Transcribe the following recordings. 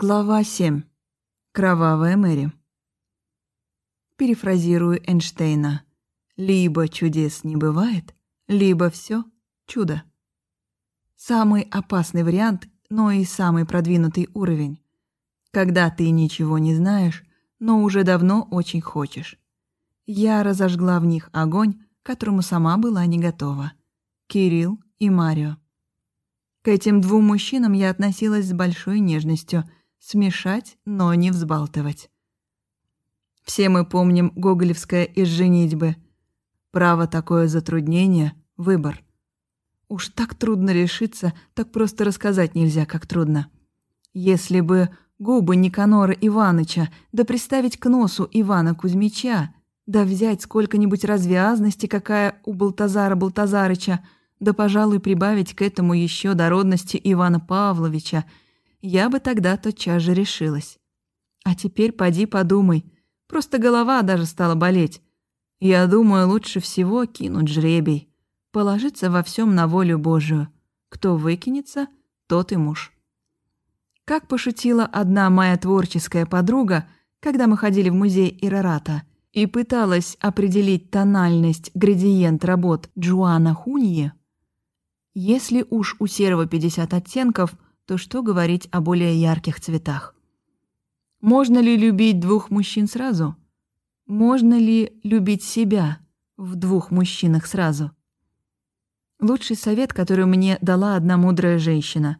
Глава 7. Кровавая Мэри. Перефразирую Эйнштейна. Либо чудес не бывает, либо все чудо. Самый опасный вариант, но и самый продвинутый уровень. Когда ты ничего не знаешь, но уже давно очень хочешь. Я разожгла в них огонь, к которому сама была не готова. Кирилл и Марио. К этим двум мужчинам я относилась с большой нежностью – смешать, но не взбалтывать. Все мы помним гоголевское из «Женитьбы». Право такое затруднение — выбор. Уж так трудно решиться, так просто рассказать нельзя, как трудно. Если бы губы Никанора Иваныча, да приставить к носу Ивана Кузьмича, да взять сколько-нибудь развязности, какая у Балтазара Балтазарыча, да, пожалуй, прибавить к этому еще дородности Ивана Павловича — я бы тогда тотчас же решилась. А теперь поди подумай. Просто голова даже стала болеть. Я думаю, лучше всего кинуть жребий. Положиться во всем на волю Божию. Кто выкинется, тот и муж. Как пошутила одна моя творческая подруга, когда мы ходили в музей Ирарата и пыталась определить тональность градиент работ Джоана Хунье, если уж у серого 50 оттенков – то что говорить о более ярких цветах? Можно ли любить двух мужчин сразу? Можно ли любить себя в двух мужчинах сразу? Лучший совет, который мне дала одна мудрая женщина.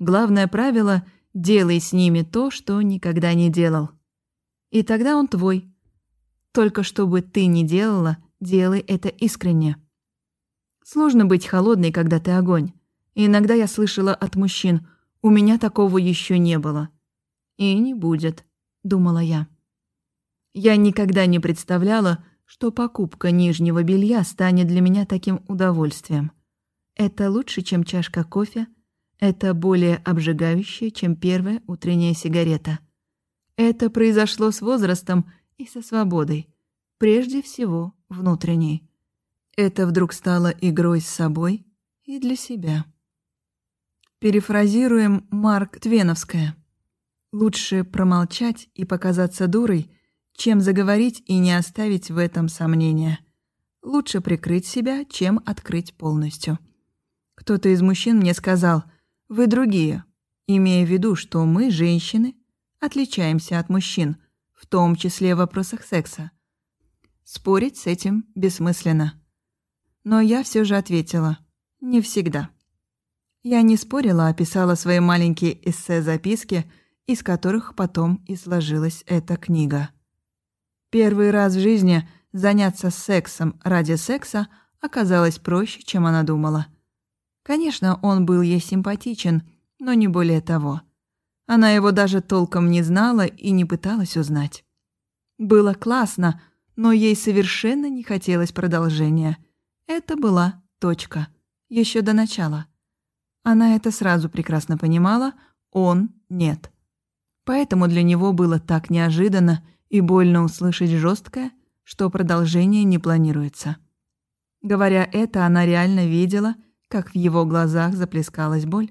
Главное правило — делай с ними то, что никогда не делал. И тогда он твой. Только чтобы ты не делала, делай это искренне. Сложно быть холодной, когда ты огонь. Иногда я слышала от мужчин — у меня такого еще не было. И не будет, думала я. Я никогда не представляла, что покупка нижнего белья станет для меня таким удовольствием. Это лучше, чем чашка кофе, это более обжигающее, чем первая утренняя сигарета. Это произошло с возрастом и со свободой, прежде всего внутренней. Это вдруг стало игрой с собой и для себя. Перефразируем Марк Твеновская. Лучше промолчать и показаться дурой, чем заговорить и не оставить в этом сомнения. Лучше прикрыть себя, чем открыть полностью. Кто-то из мужчин мне сказал «Вы другие», имея в виду, что мы, женщины, отличаемся от мужчин, в том числе в вопросах секса. Спорить с этим бессмысленно. Но я все же ответила «Не всегда». Я не спорила, а писала свои маленькие эссе-записки, из которых потом и сложилась эта книга. Первый раз в жизни заняться сексом ради секса оказалось проще, чем она думала. Конечно, он был ей симпатичен, но не более того. Она его даже толком не знала и не пыталась узнать. Было классно, но ей совершенно не хотелось продолжения. Это была точка. Еще до начала. Она это сразу прекрасно понимала, он — нет. Поэтому для него было так неожиданно и больно услышать жесткое, что продолжение не планируется. Говоря это, она реально видела, как в его глазах заплескалась боль.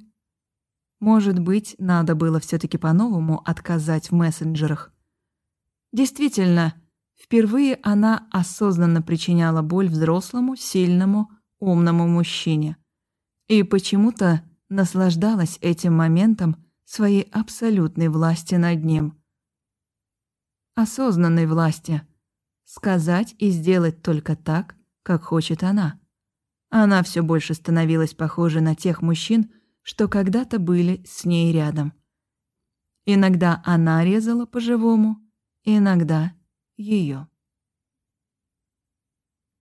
Может быть, надо было все таки по-новому отказать в мессенджерах. Действительно, впервые она осознанно причиняла боль взрослому, сильному, умному мужчине. И почему-то наслаждалась этим моментом своей абсолютной власти над ним. Осознанной власти. Сказать и сделать только так, как хочет она. Она все больше становилась похожа на тех мужчин, что когда-то были с ней рядом. Иногда она резала по-живому, иногда ее.